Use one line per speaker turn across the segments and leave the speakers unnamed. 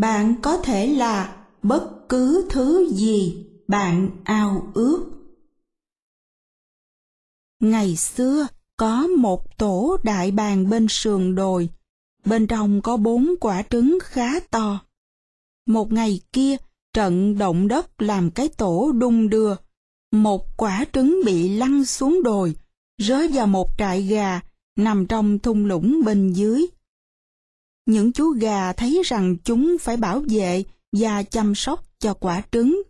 bạn có thể là bất cứ thứ gì bạn ao ước. Ngày xưa, có một tổ đại bàng bên sườn đồi, bên trong có bốn quả trứng khá to. Một ngày kia, trận động đất làm cái tổ đung đưa. Một quả trứng bị lăn xuống đồi, rơi vào một trại gà nằm trong thung lũng bên dưới. Những chú gà thấy rằng chúng phải bảo vệ và chăm sóc cho quả trứng.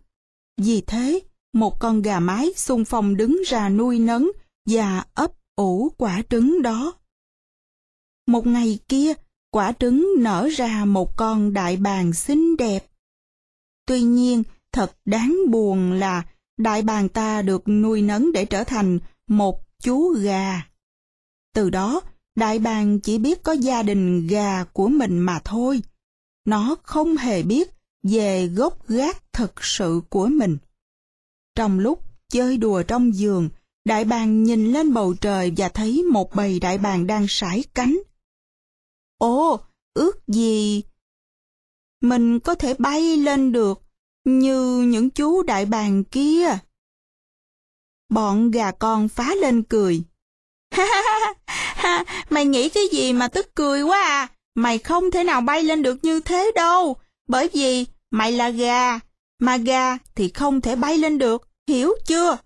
Vì thế, một con gà mái xung phong đứng ra nuôi nấng và ấp ủ quả trứng đó. Một ngày kia, quả trứng nở ra một con đại bàng xinh đẹp. Tuy nhiên, thật đáng buồn là đại bàng ta được nuôi nấng để trở thành một chú gà. Từ đó, đại bàng chỉ biết có gia đình gà của mình mà thôi. Nó không hề biết về gốc gác thực sự của mình. Trong lúc chơi đùa trong giường, đại bàng nhìn lên bầu trời và thấy một bầy đại bàng đang sải cánh. Ồ, ước gì mình có thể bay lên được như những chú đại bàng kia. Bọn gà con phá lên cười. Ha ha ha, mày nghĩ cái gì mà tức cười quá à? Mày không thể nào bay lên được như thế đâu, bởi vì mày là gà, mà gà thì không thể bay lên được, hiểu chưa?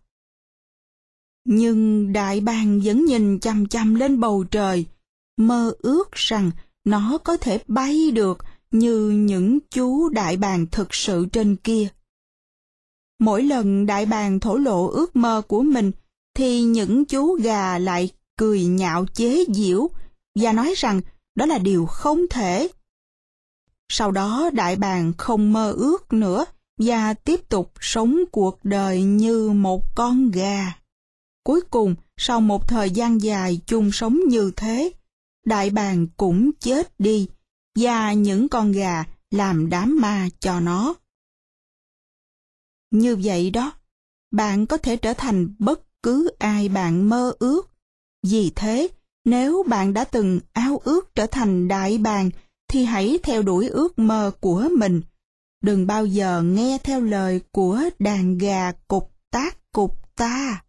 Nhưng đại bàng vẫn nhìn chằm chằm lên bầu trời, mơ ước rằng nó có thể bay được như những chú đại bàng thực sự trên kia. Mỗi lần đại bàng thổ lộ ước mơ của mình, thì những chú gà lại cười nhạo chế giễu và nói rằng đó là điều không thể. Sau đó đại bàng không mơ ước nữa và tiếp tục sống cuộc đời như một con gà. Cuối cùng, sau một thời gian dài chung sống như thế, đại bàng cũng chết đi và những con gà làm đám ma cho nó. Như vậy đó, bạn có thể trở thành bất cứ ai bạn mơ ước. Vì thế, nếu bạn đã từng ao ước trở thành đại bàng, thì hãy theo đuổi ước mơ của mình. Đừng bao giờ nghe theo lời của đàn gà cục tác cục ta.